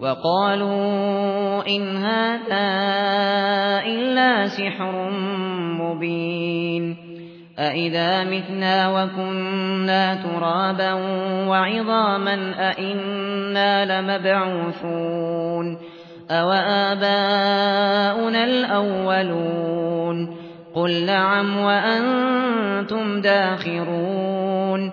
وقالوا إن هذا إلا سحر مبين أئذا متنا وكنا ترابا وعظاما أئنا لمبعوثون أو آباؤنا الأولون قل نعم وأنتم داخرون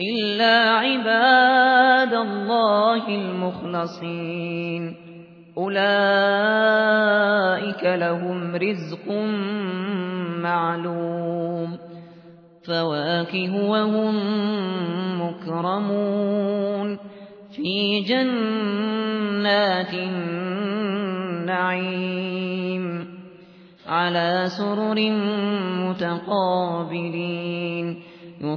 إلا عباد الله المخلصين أولئك لهم رزق معلوم فواكه وهم مكرمون في جنات النعيم على سرر متقابلين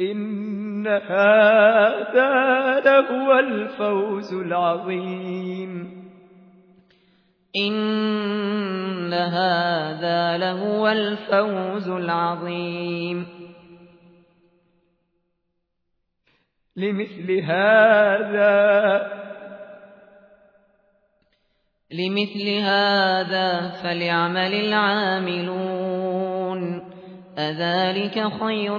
إن هذا لهو الفوز العظيم. إن هذا لهو الفوز العظيم. لمثل هذا لمثل هذا فليعمل العاملون. أذلك خير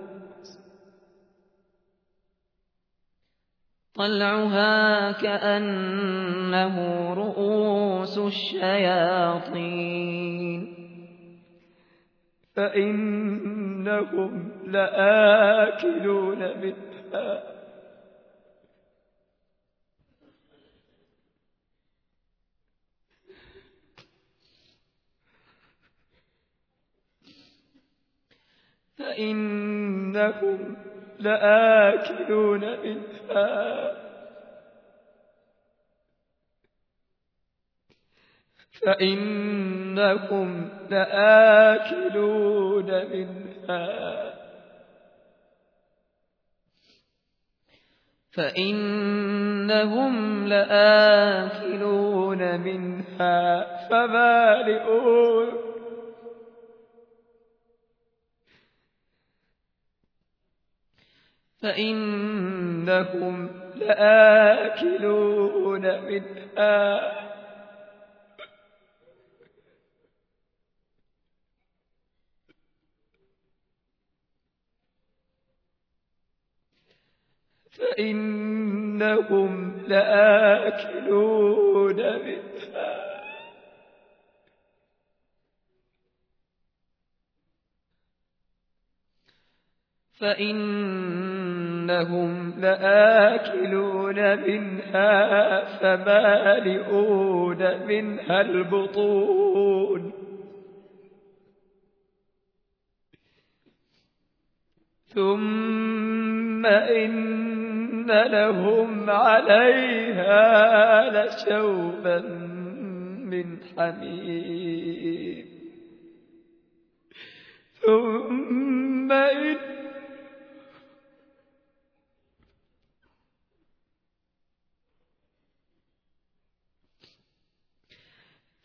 طلعها كأنه رؤوس الشياطين. فإنهم لآكلون منها. فإنهم لآكلون منها. فإنكم لآكلون منها. فإنهم لآكلون منها. فمالئون فإنهم لآكلون منها. فإنهم لآكلون منها. فإنهم لآكلون منها فمالئون منها البطون. ثم إن لهم عليها لشوبا من حميم. ثم إن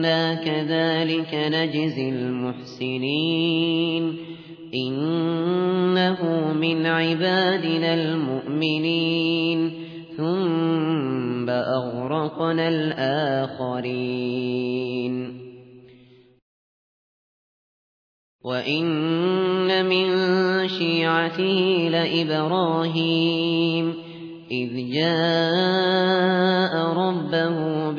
إنا كذلك نجزي المحسنين إنه من عبادنا المؤمنين ثم أغرقنا الآخرين وإن من شيعته لإبراهيم إذ جاء ربه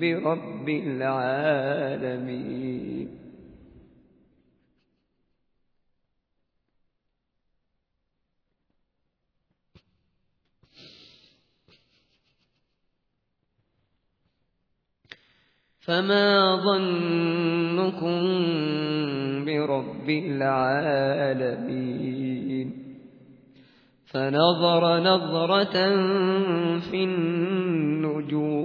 برب العالمين. فما ظنكم برب العالمين. فنظر نظرة في النجوم.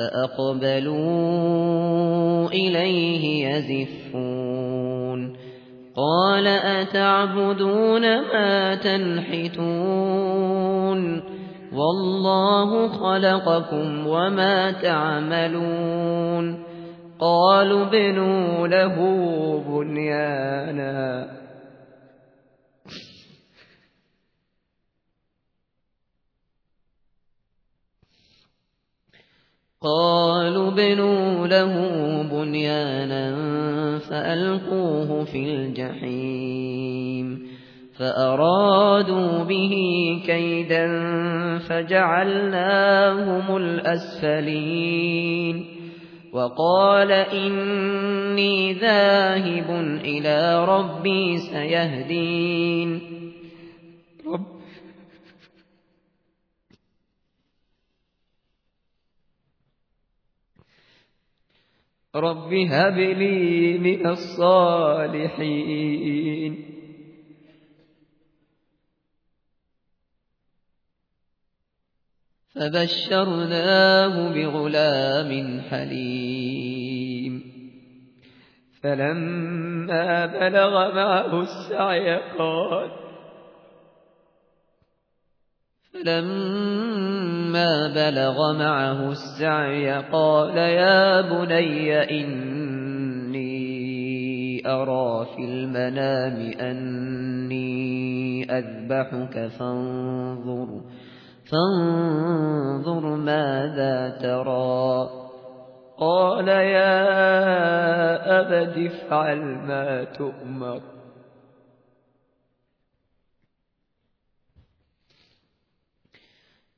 فأقبلوا إليه يزفون قال أتعبدون ما تنحتون والله خلقكم وما تعملون قالوا بنوا له بنيانا قالوا بنوا له بنيانا فألقوه في الجحيم فأرادوا به كيدا فجعلناهم الأسفلين وقال إني ذاهب إلى ربي سيهدين. رب رب هب لي من الصالحين. فبشرناه بغلام حليم. فلما بلغ معه السعي قال فلما بلغ معه السعي قال يا بني إني أرى في المنام أني أذبحك فانظر فانظر ماذا ترى. قال يا أبد افعل ما تؤمر.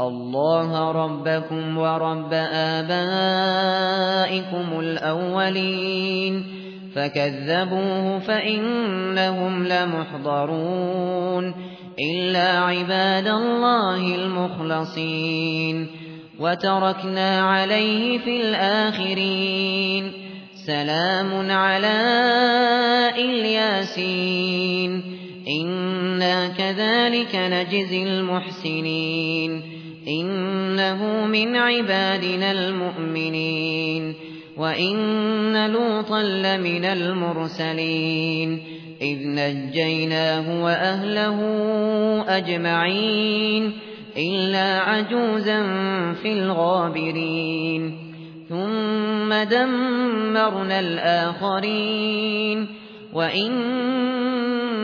الله ربكم ورب آبائكم الأولين. فكذبوه فإنهم لمحضرون. إلا عباد الله المخلصين. وتركنا عليه في الآخرين. سلام على إلياسين. إنا كذلك نجزي المحسنين. إنه من عبادنا المؤمنين وإن لوطا لمن المرسلين إذ نجيناه وأهله أجمعين إلا عجوزا في الغابرين ثم دمرنا الآخرين